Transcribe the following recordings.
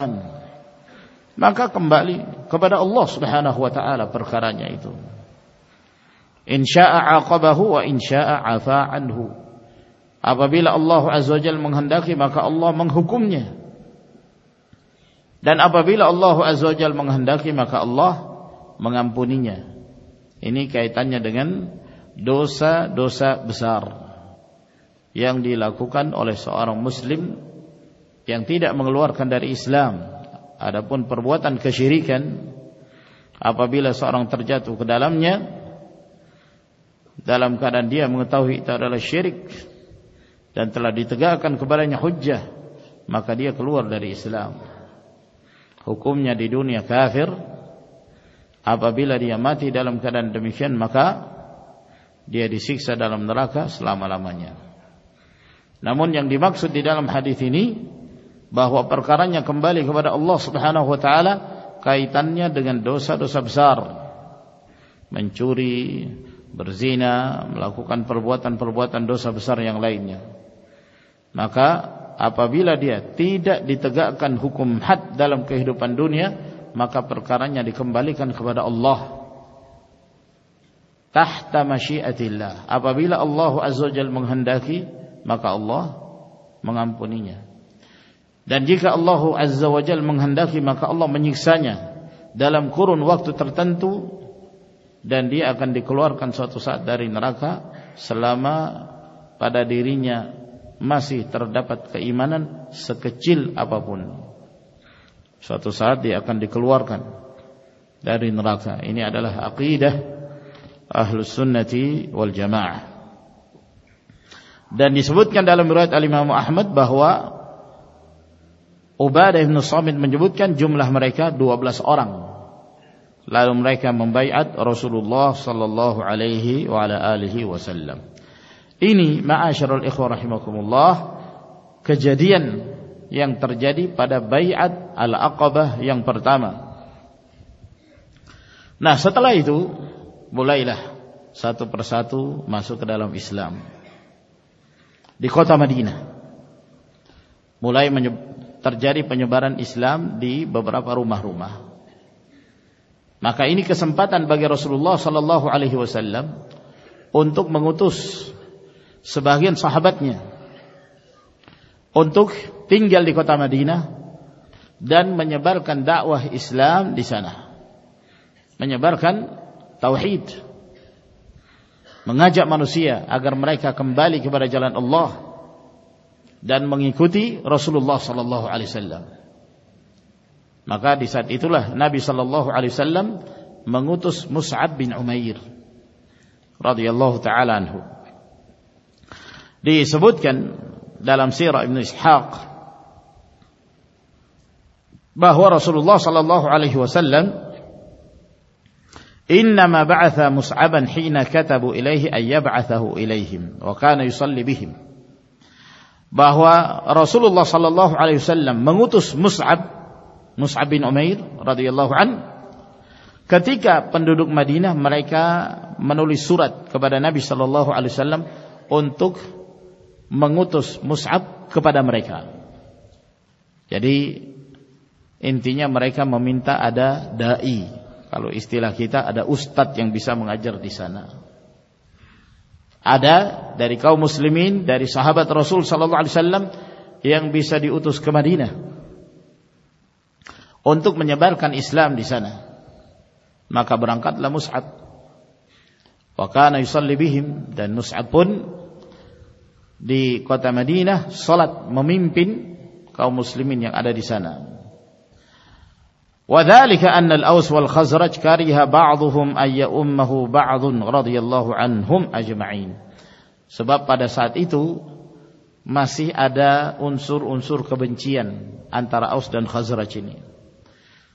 کامبلی پرنی تنگا مسلم جنگ تین لوار خاندری اسلام آپ پربوتان کشہری آپابیلا سار ترجا تک ڈالم کا ڈال شیری گا بارے خجا مقدیا لوار داری اسلام حکومت آپابلیاں ڈالم کدان دیلا سلام آما نامنیاں ڈیماک ستھی ڈالم ہدی تھ بہوا پرکار کمبالی خبریں اللہ سان ہوتا قائطنیہ دے ڈوسا ڈوسا بھزار منچوری برزین ڈو سبزار تینگا حکوم کہرو پانڈیا مکا پرکار کمبالی خبر اللہ اللہ اللہ مغام پنی dan jika Allah Azza wa Jal menghendaki maka Allah menyiksanya dalam kurun waktu tertentu dan dia akan dikeluarkan suatu saat dari neraka selama pada dirinya masih terdapat keimanan sekecil apapun suatu saat dia akan dikeluarkan dari neraka ini adalah aqidah ahlu sunnati wal jamaah dan disebutkan dalam riwayat al-imamu Ahmad bahwa Ubadah bin Samit menyebutkan jumlah mereka 12 orang. Lalu mereka membaiat Rasulullah sallallahu alaihi wa ala alihi wasallam. Ini ma'asyarul ikhwah rahimakumullah kejadian yang terjadi pada baiat Al-Aqabah yang pertama. Nah, setelah itu mulailah satu persatu masuk ke dalam Islam di kota Madinah. Mulai menyebut صلی اللہ علیہ وسلم انتو منگوتوس انتوک تین گیل دیکھو تمہ دینا دینا برقن جانوسی dan mengikuti Rasulullah sallallahu alaihi wasallam. Maka di saat itulah Nabi sallallahu alaihi wasallam mengutus Mus'ab bin Umair radhiyallahu taala anhu. Disebutkan dalam sirah Ibnu Ishaq bahwa Rasulullah sallallahu alaihi wasallam انما بعث مصعبا حين كتبوا اليه ان يبعثه اليهم وكان يصلي بهم مرکا month نبی صلی اللہ علیہ منگوتس مس اب کپا دریکا مرائق ممینتا ادا دالویتا آد داری مسلیمن دری سہابت رسول صلاح السلام ئن بی سی اتوس کو مدی ننٹک من برقان اسلام دی سنا مرک لوسان اس بیم دینی نا سولہ ممیم پن کا مسلیمین آدا دی سان وذلك أن الأوس والخزرج كره بعضهم أن يأمه بعض رضي الله عنهم أجمعين Sebab pada saat itu masih ada unsur-unsur kebencian antara Aus dan Khazraj ini.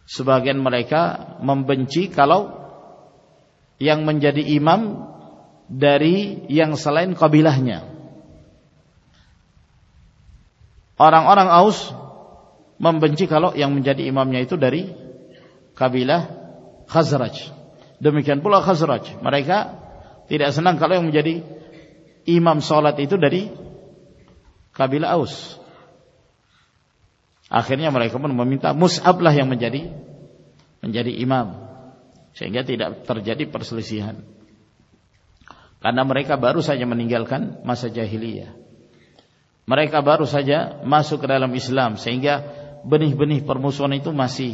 Sebagian mereka membenci kalau yang menjadi imam dari yang selain kabilahnya. Orang-orang Aus membenci kalau yang menjadi imamnya itu dari سنا تیو ڈریلا آخر سنگیاسی مرائی کا مرک بارو سا جا سو کرم اسلام سنگیا بنی بنی پرموسنسی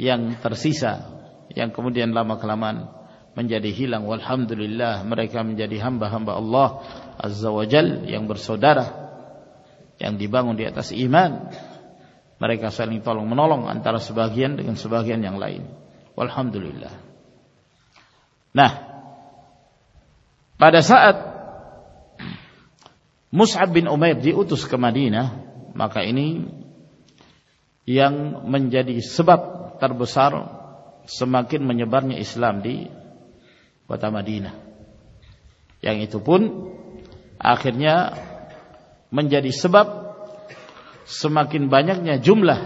یان ترسی یعن کما کلانجی ولحمد اللہ مرکزی ہمبا ہملہ اجل یعن برسارا یعن ایمان مرکس منسوبا گیئن گیاندل نوس ابن امہ اب جی اتوس قم نا منجاد سباب ترب سار سما کن من اسلام دی نئی تو آخریاں منجری سبب سما کن بانگ جملہ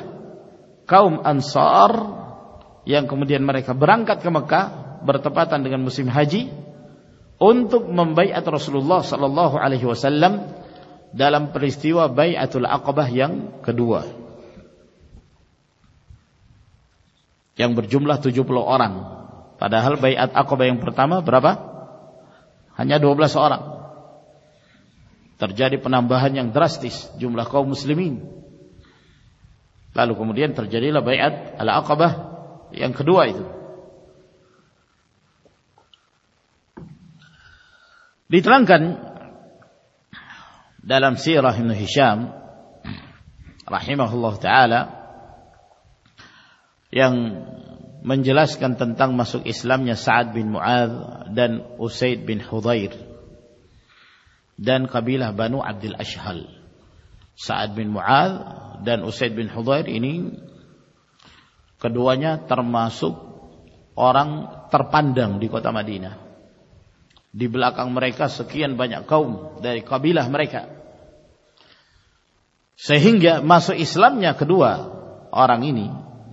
کاؤم انسار برانگا مسلم حاجی ان تو رسول اللہ صلی اللہ علیہ وسلم yang berjumlah 70 orang. Padahal bayat Aqabah yang pertama berapa? Hanya 12 orang. Terjadi penambahan yang drastis jumlah kaum muslimin. Lalu kemudian terjadilah bayat Al-Aqabah yang kedua itu. Diterangkan dalam sirah Ibn Hisham rahimahullah ta'ala یانگ منجلاسن تنگ اسلام کبیلا بنو اشحل سا مغد دن اسدویروا ترماسک اور دیبلا کا singing اسلام کدوا اور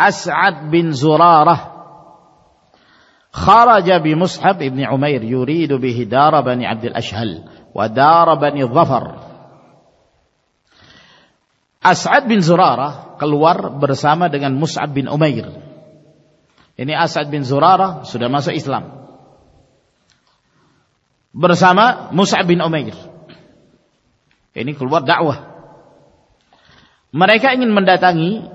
اسعد بن زرارہ خرج بمصحب ابن عمير يريد به دار بني عبد الأشهل ودار بني الظفر اسعد بن زرارة keluar bersama dengan Mus'ab bin Umair. Ini Asad bin Zurara sudah masuk Islam. Bersama Mus'ab bin Umair. Ini keluar dakwah. Mereka ingin mendatangi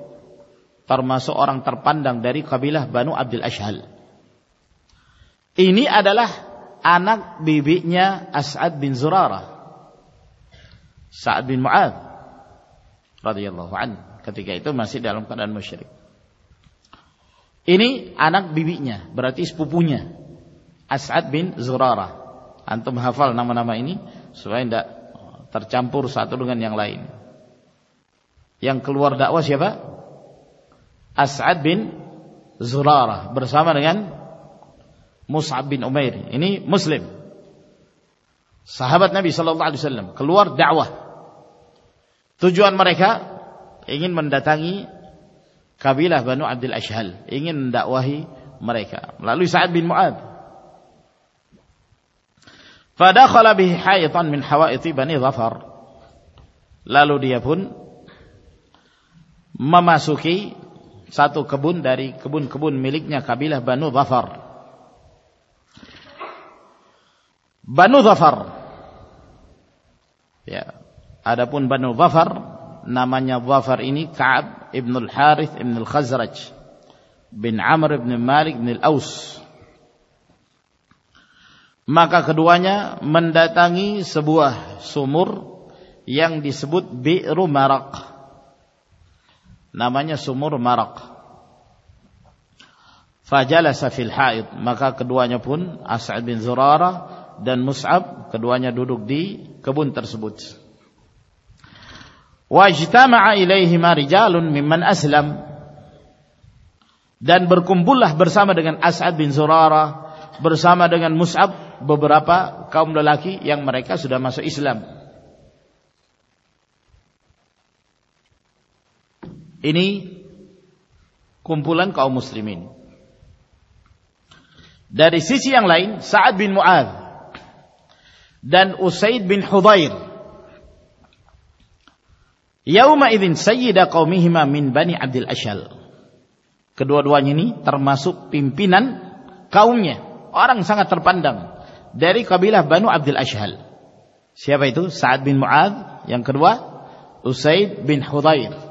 ترماسو اور شل آدال آنا بیورا ساڑھا تیس پوپوا ادبن زورا ہاپل نام نام سب تر چمپور سات او را مرخا تبیلا مرکھا لالو ڈی ابن من دب سو مور یا مارکا ملئی مسعدہ مس اب براگ مرائی کا Ini kumpulan kaum muslimin. Dari sisi yang lain, Sa'ad bin Mu'ad dan Usaid bin Hudair. Yauma idzin sayyida qaumihima min Bani Abdul Asyal. Kedua-duanya ini termasuk pimpinan kaumnya, orang sangat terpandang dari kabilah Banu Abdul Asyhal. Siapa itu? Sa'ad bin Mu'ad, yang kedua Usaid bin Hudair.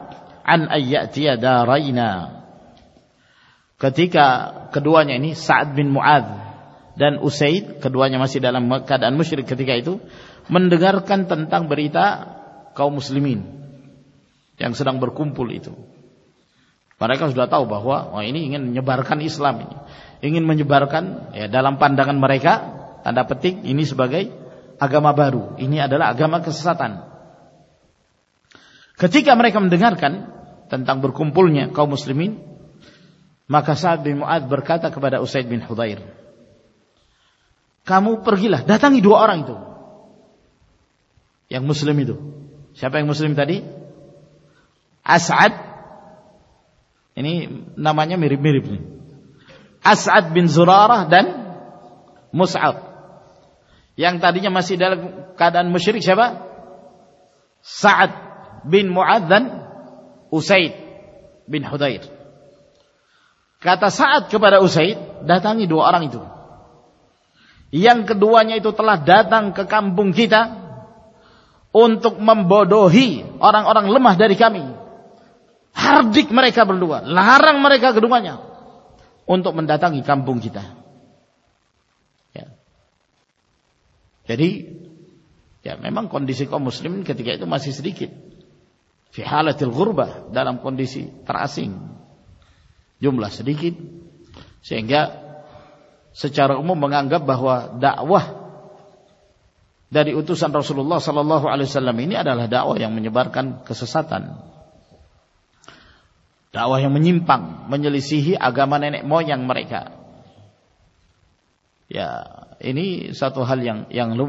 کتکا کدوا نہیں سات بن آد است کدوا نام مشری کتھی کا برتاسلیمس بر کمپول اسلام من پان دا بار کا پتی ان بگئی آگامہ بارونی آگامہ ساتان کتکمر کام دیں تک برکوم پول مسلمن مکسات برقات بنائے کمو پرگیلا دہت ڈھو یعن مسلم مسلم آساد نام مریپ نے آساد مسی مشرق چھپا سات بن مدن استاد اور ڈواج دہت کام پنکھیدا ان بڈو اور ہاردک مرکن ڈوبا لہر مرک انگی کام پنکھیدا میم کنڈیسی کو مسلم کے فی حال اطلب دلام کون ڈی ترا سن جملہ سرکن سنگا سچارت سن رو سلام دا ون بار کنسا ون پانچ لگا من یا سا اور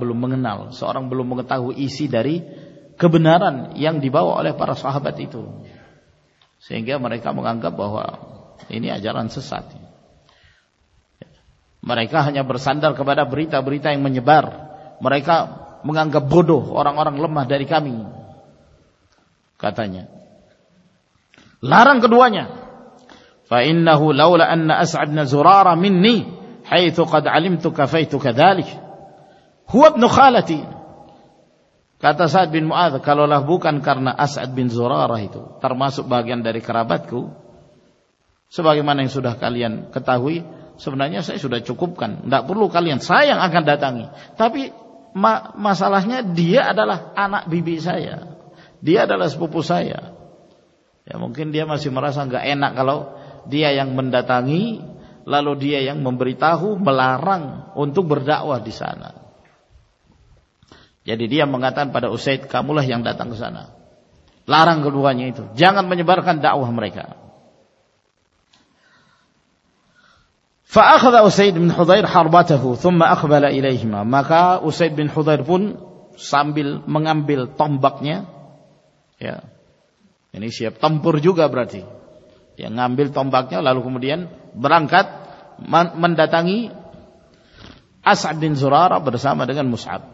بل سو اور بلواری kebenaran yang yang dibawa oleh para sahabat itu sehingga mereka mereka mereka menganggap menganggap bahwa ini ajaran sesat hanya bersandar kepada berita-berita menyebar bodoh orang-orang lemah dari kami katanya larang keduanya لارنگ لوال کاتا ساج بنو لہ بو کردرا اور داری خراب سب لینا سب choco دا پلوکل sign ڈا تا تاپا لہال آبی سائ دالا سپو سائن کن دیا ماسی مرا سالو دے منڈا تنگی لالو دے ممبری تاہ ملارن انتو بردا ڈیسا یا منگاتے اسیت کا مل دا تا لارنگ جگہ ما استدب منامل جبھیل تم باکنے لالو کم برانکات منڈاتی آسادن زورارن مساد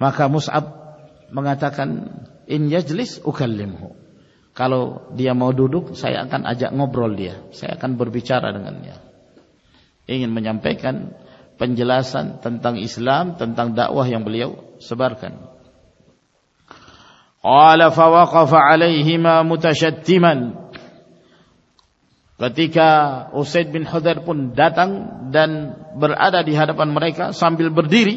مخ مس آپ مانگا کن جس جلس اکھل لمح کالو دیہ ڈوڈو سائک آج مو برل دے سائن بربیچار پہن پنجلا سن تنطن اسلام تنتان دا ولیو سبار کنفی کا سمبل بر دھیری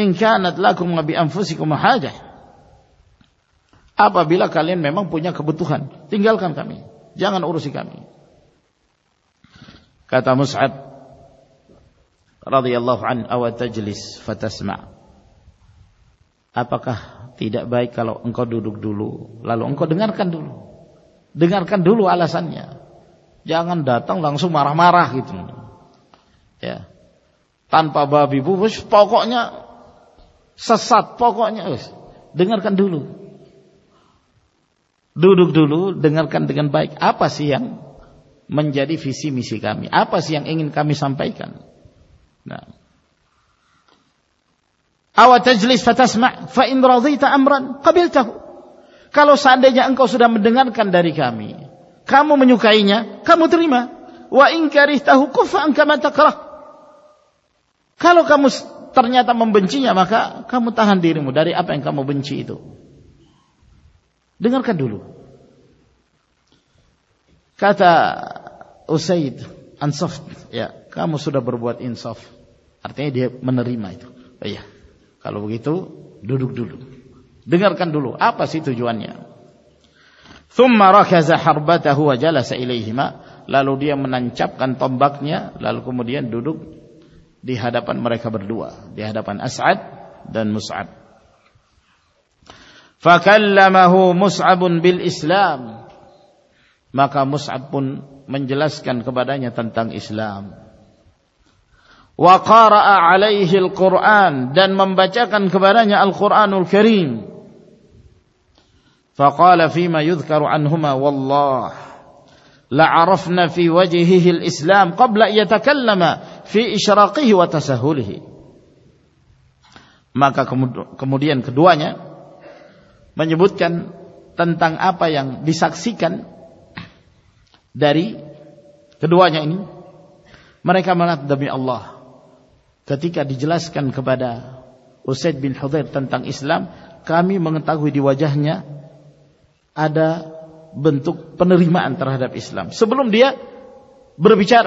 ان کا نتلا کم آپ ہا جائے آپ میم پوچھا بتان تنگلکان جا گان اروسی کر پاک تین بائی کا ڈگرک ڈالو ڈگھر ڈولو آسان جا گان ڈر تک لنسو مرا مرا کی تھی سسات پوس ڈر ڈھولو ڈھولو ڈنگرکن بائک آپ منجری فیسی مسی کمیا آپسیاں سمپائی آج پچاس میں پھبل تحو کالو سا ڈگھر داری کم کھام کھام اتر میں اویتاف کالو کموس تما بنچی آن داری بنچی تو ڈولو آپ جول لال چپ لال قومک دیہ درے خبر لوہاد فقل مسعبل بل اسلام اسلام قرآن القرین لفی و اسلام کب لائیے تھا کل فیشور کمڈیاں مجھے بتان آپا ڈساکسی داری کڈو کا مل کتکا ڈلاس کنسد اسلام کم منگواجہ ادا بنتو پنسل بل برچار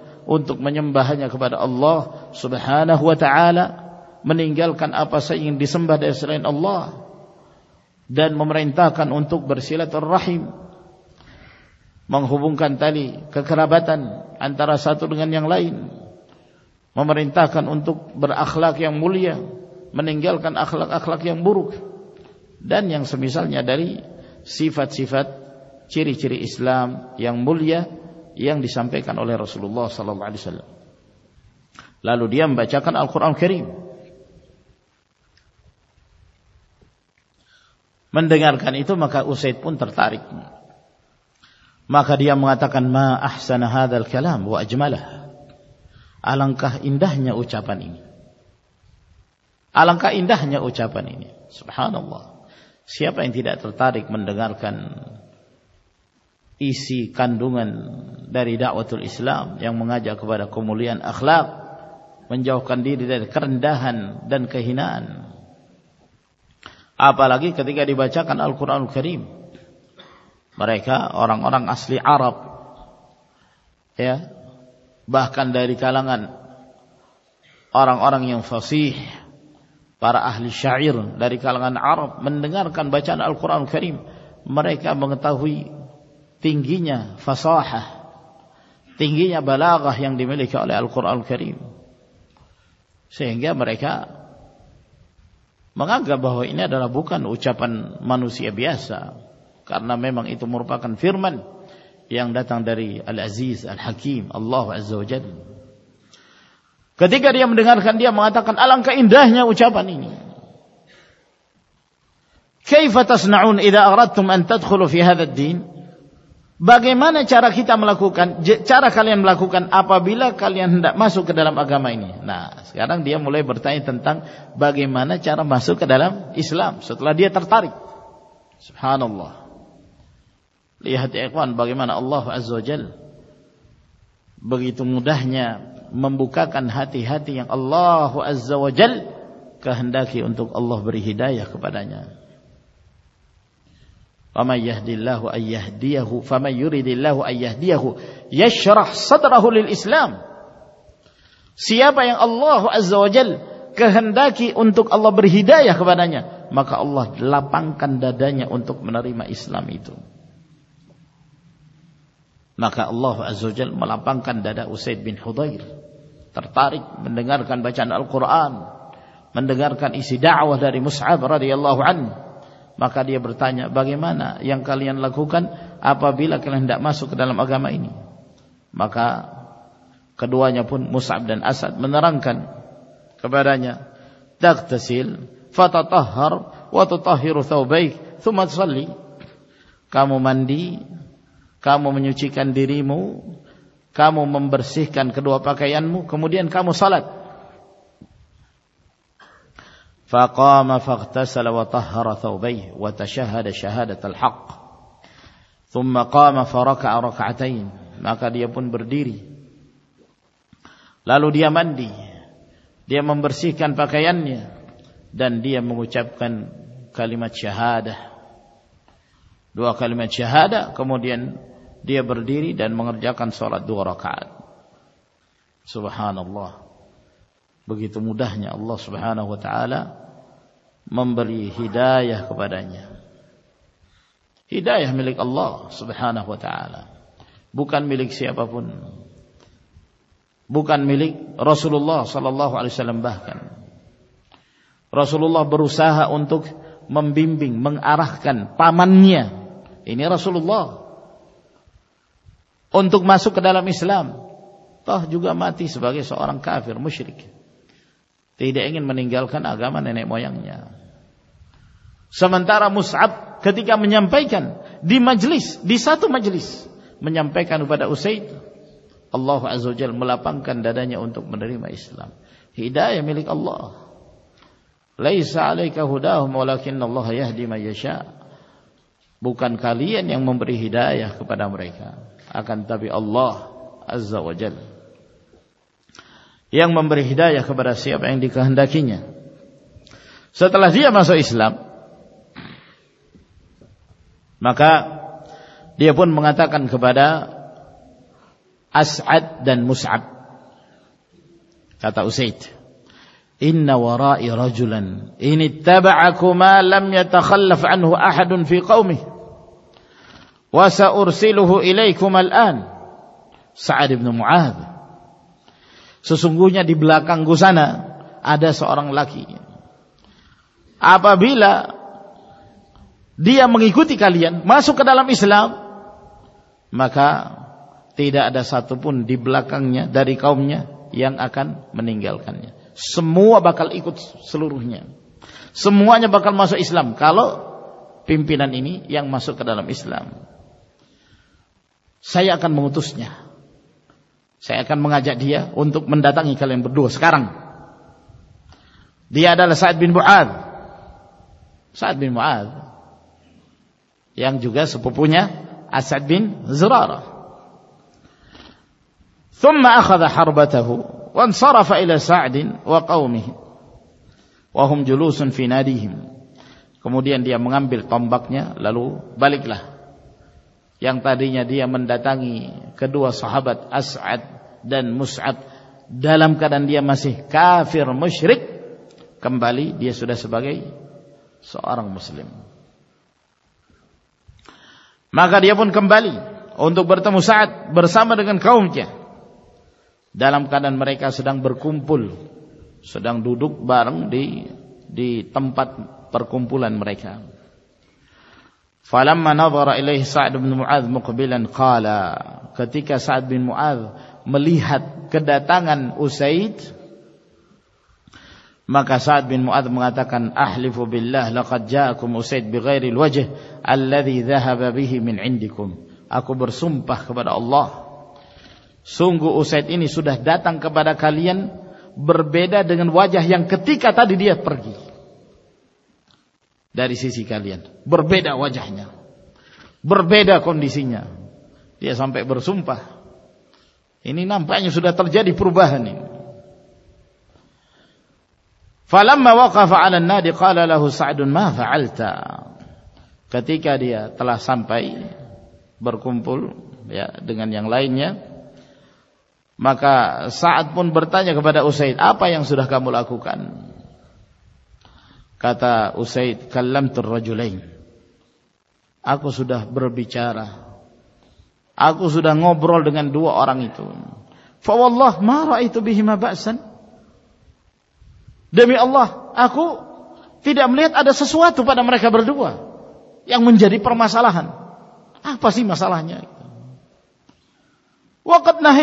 انتخ مجم بہن خبر اللہ صبح حا نت آنی گل کن آپ سہن ڈسم بھر سر اللہ دین ممرا ان تا کن انت اور راہیم منگ ہوبن کن تعلی ککھرابن تراشا تر گنیاں لائن ممرن تا کنط بر اخلاق یانگ مولیہ منیل اخلاق اخلاقی بروق دینیا مسالیفت سفت چیری چیری اسلام یانگ مولیہ پلسول لسل لال بچا اخرا ہم خیر منڈنگ سیت پن تر تاریخ مکا دا کن سانحہ دل خیال آلنگا اِن دہنگا چاپانی تاریخ منڈنگ اخلاب آپ عرب اور تنگی تنگی میں ریکا منگا گئی عزیز الکیم اللہ کدی کر دین باگ مان چارا کھیتم لکھو چارا کالیہ لاکھو دارے اللہ تم ممبو کا اللہ ومن يهد الله أن يهديه فمن يريد الله أن يهديه يشرح صدره للإسلام siapa yang Allah Azza wa Jal kehendaki untuk Allah berhidayah kepadanya maka Allah lapangkan dadanya untuk menerima Islam itu maka Allah Azza wa Jal melapangkan dada Usaid bin Hudair tertarik mendengarkan bacaan Al-Quran mendengarkan isi dakwah dari Mus'ab radhiyallahu anhu مقدی برتا بگیمان یا یاں کالیاں لگو کن آپ اکنڈا Sikkim آگامی مقا کدوا phone مساب نرم کن تخت cell فتح کامو منڈی کامو مچی کن دو کا ممبر سیوا پاکو سالت فقام فاغتسل وطهر ثوبيه وتشهد شهادة الحق ثم قام فركع ركعتين maka dia pun berdiri lalu dia mandi dia membersihkan pakaiannya dan dia mengucapkan kalimat syahadah dua kalimat syahadah kemudian dia berdiri dan mengerjakan salat dua rakaat subhanallah رسوخلام تہ جگہ اور ایگ آگا من سمنگ یعن بمرے ہدایہ خبر کھین سی ما سو اسلام مق منگا تھا خبر سسنگوئیں ڈبلہ کن گھوسان آدھا سا اورنگ لاکھی آپ دے آگے گالیا معدالم اسلام مخا تیرا آدھا سا توپون ڈیپلا کن داری کعن منی سما بکل سلوا سمواس اسلام کا لالو پنپنان انگسو کدالم اسلام سائن مہتوسا ڈسم جلو سنفیئن ڈیم بک لالکلا مرائی کام پول مرائی کا فلما نظر إليه سعد بن معاذ مقبلا قال ketika سعد بن معاذ melihat kedatangan Usaid maka سعد بن معاذ mengatakan أحلف بالله لقد جاءكم Usaid بغير الوجه الذي ذهب به من عندكم aku bersumpah kepada Allah sungguh Usaid ini sudah datang kepada kalian berbeda dengan wajah yang ketika tadi dia pergi داری سی بربے کو سمپا کتی تلا سمپائی برکم پول ڈگنیاں لائی مکا سا پون برتا اس پایا سور حکام کاتا است کل تر رجلے آپ سوڈا بربیچار آپ سوڈا برگن ڈو ریت پو روا بس ڈبی اور لہو تین سسوا بربا یا منجھری پر مسا لن پاسی مسا لہن وقت نہ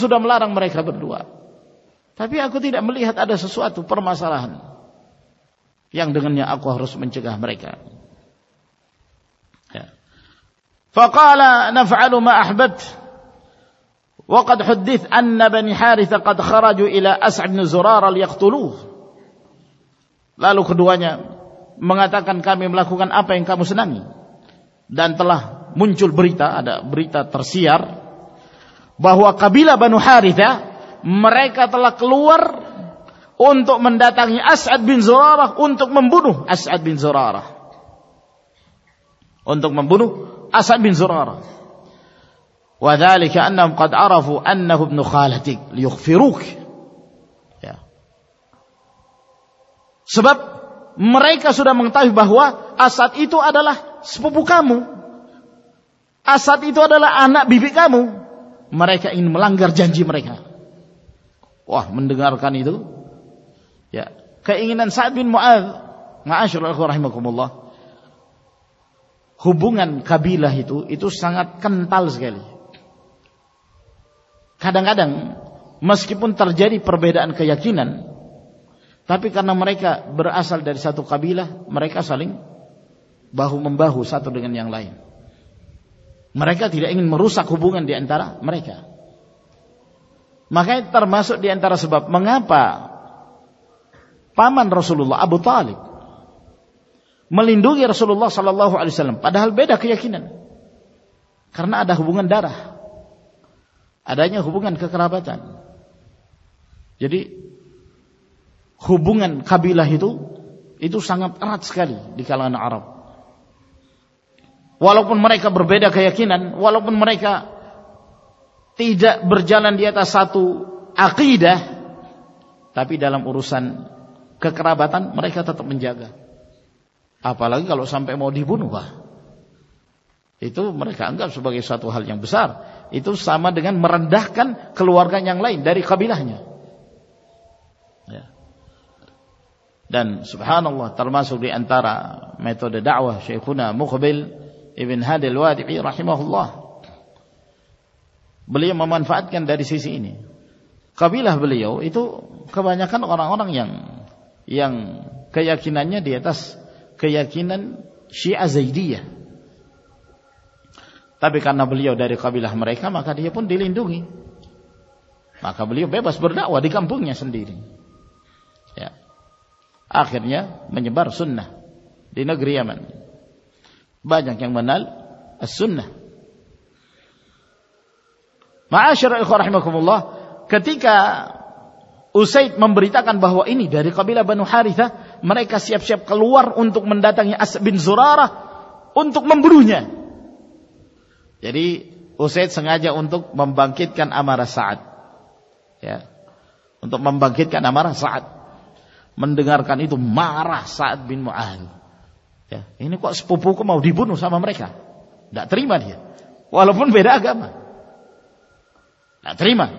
روبا تبھی آپ کو ساسو آپ پر مسا ہن لالو خدو کا من تلا منچول بہولا بنوا مرائی بول ادب مرائی کا مشادہ مہ مرائی کا لانگر جنجی مرائی کا سب بنائے ماں اچھا کمو حب کبیلا ہتو ایس سنات کن تلس گلڈنگ مس کیپن تر جڑی پربیر آکین تبیکا برکال کبیلا مرکا سال بہو بہو سا تو لائن مروسا بنتا پام رسول آب تو آ ملنڈو رسول اللہ سلام ادا حال بیٹھا آدہ ہوبن دا آدھا ہوبن آدھا جیبن کابیلا ہدو یہدو سام آج کالی کا منائی کا بے دکھ بن منائی کا برجا لنداتو آئی دہ تبھی دالم ارو سن مرختیا گا آپ لگے گا یہ تو یہ تو یہ تو کئی کس کئی کانا بلی ڈائریکبیلا ہمرائی کا میپن دکھا بلی بی بس برا اویكم آخرنی بار سُننا دینا گری مجھے کم ک پپو سا ممرائی کا داتری مارپون گا داتھی مان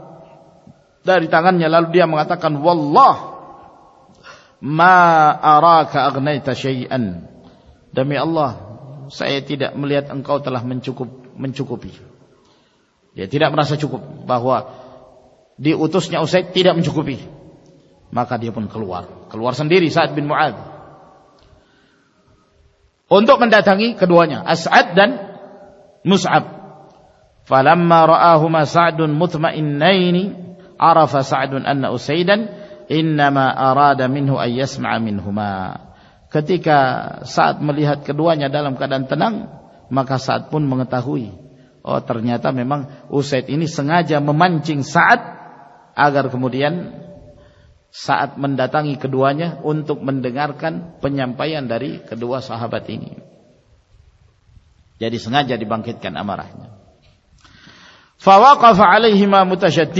ری تکنیا چھوپی ماں کا دے اپن کلوارن سات منڈا سہا بتی ساری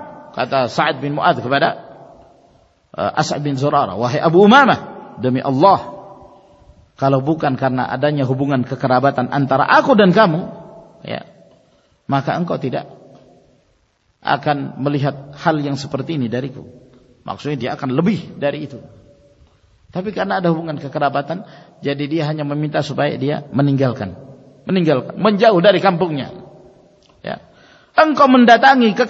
سن آساد وبو اللہ کا لوبو کربنگان کھرابات کو ڈنکا موقع آن مل ہالیاں سپرتی داری کو مکسوں لبھی داری تبھی کار حبنگان کھا کن دیتا سبائ ادیا منی کن منی داری کم بو اون کام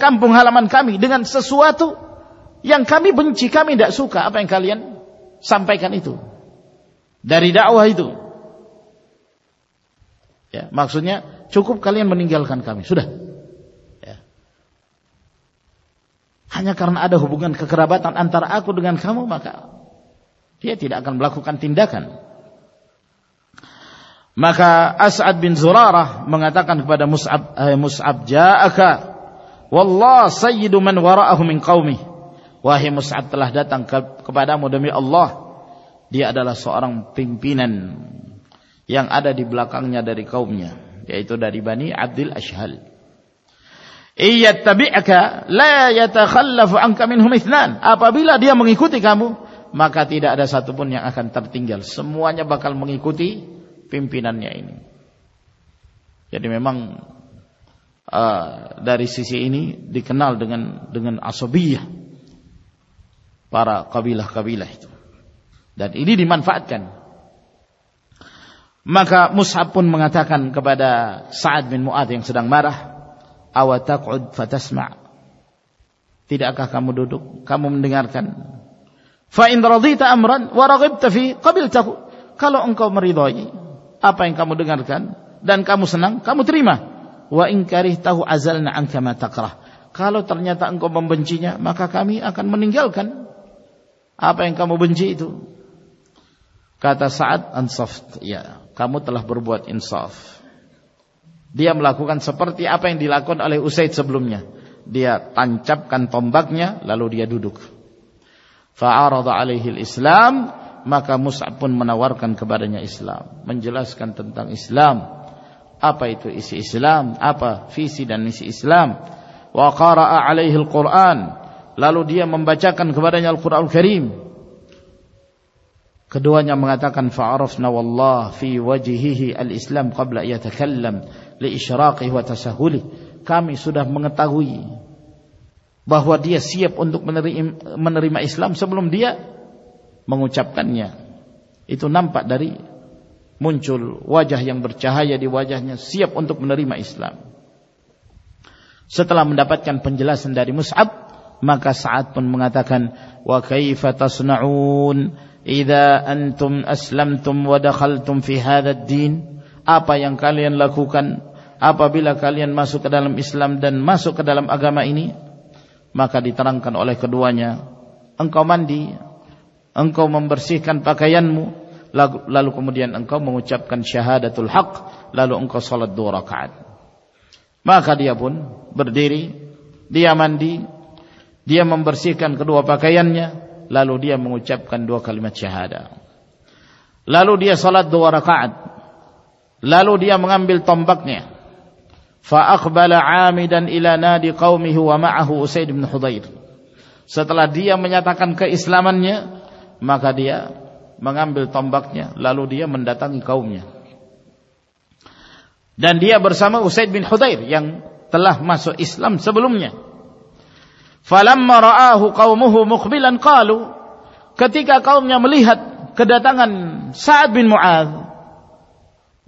کام بوہالامان کمی ڈگان سا سو آتو کم بن چیلین سمپائن داری تو مخصوص چکوب قلین بن گل کمی سو دھا ہاں بھگن کھکر بات انتارا کو بلاک تین دہ سموا باقل منگی کو پی نے آسو پارا کبھی منفا مسا پن مناتا دا سا دیں سرا آسما کا کام کا منفی کالو ارے لوگ آپ ان کا مڈلک دن کا موسن کا متریما کرو آجل نے آنکھا میں تاکرا کا لو تلے بم بنچی آپ ان کا موجی ان لاکھو سپرتی اُسید سبلومیا دے تنچاپ کن پمباک لال ڈاؤن السلام maka Mus'ab pun menawarkan kepadanya Islam, menjelaskan tentang Islam, apa itu isi Islam, apa visi dan misi Islam. Wa qara'a 'alaihi al-Qur'an, lalu dia membacakan kepadanya Al-Qur'an Karim. Keduanya mengatakan fa'arafna wallah fi wajhihi al-Islam qabla yatakallam li isyraqihi wa tasahuli. Kami sudah mengetahui bahwa dia siap untuk menerima Islam sebelum dia منگو چپ كنپرى منچول وا جہیا سیاب انتقم اسلام ستلاب آپا كالین لكھو كن آپا بیلا كالین اسلام دن كدالم آگامی ترام كا ڈوائیں اعد انکو مم برسی لالو کم ان چپن تلحک Lalu civil دعو رقاد ماں کا دیا بن بر دیر دیا ماندیم برسی ممو چپل لالو دیا سولت دعا رقاد لالو دیا مغمکن اسلام مکا دیا منگام بی تمباک لالو دیا منڈا تعاؤ منڈیا اسنہ اسلام سے بلام مارو کتی کا ملن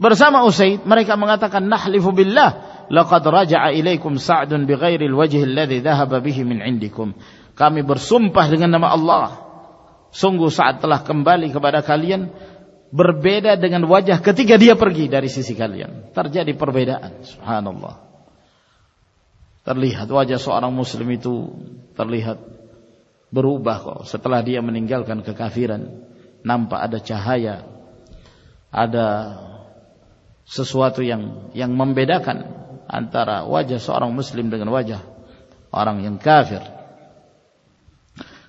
برسا مسائت نہ کمی برسوم پہ نما اللہ سنگو ساتلا کمبالی کب لین بربے دیں گے کتی گا دیہی پر گیاری سس پر ہاں تر لات واجو اور مسلیمی تو لحت برو بہت ستلا منیفیران نامپا چاہائیا آدھ سسو ین ممبا کن تر واجہ سو اور مسلیم دیں گے واجہ اورن کا فیر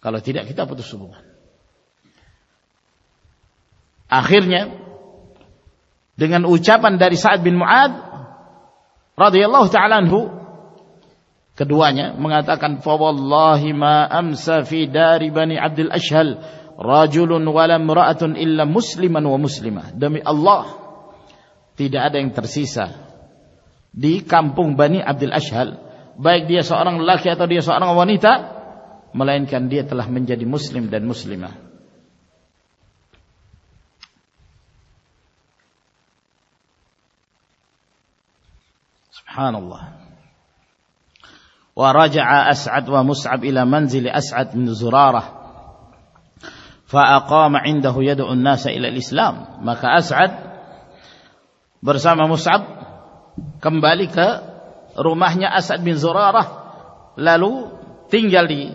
Kalau tidak kita putus hubungan. Akhirnya dengan ucapan dari Sa'ad bin Mu'ad radhiyallahu taala anhu keduanya mengatakan fa wallahi ma amsa fi dari bani Abdul Ashhal rajulun wala imra'atun illa musliman wa muslimah demi Allah tidak ada yang tersisa di kampung Bani Abdul Ashhal baik dia seorang laki atau dia seorang wanita melainkan dia telah menjadi muslim dan muslimah. Subhanallah. Waraja'a As'ad wa Mus'ab ila manzili As'ad min Zurarah. Fa'aqama indahu yadu'un nasa ila Islam. Maka As'ad bersama Mus'ab kembali ke rumahnya As'ad bin Zurarah. Lalu tinggal di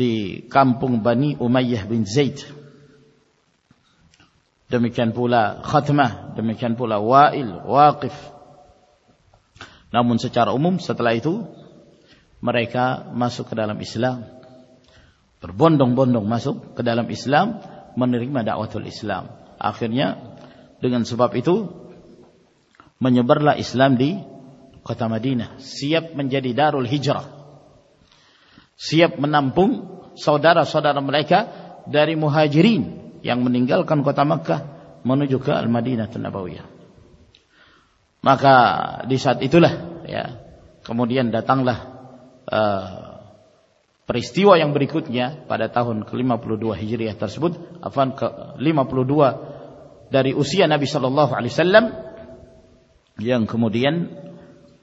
لی کمپن بنی امایہ پولا خاطما پولاف نا من سے چار املا مرکا ماسو کدالم اسلام بن دوں بن دوں mask کدالم اسلام منت السلام آخرنی سباب ایٹو منبرلا ین یاں گلام کا منوجو ناتولہ کموڈیو بری خوا پا مسبد اپن کموڈی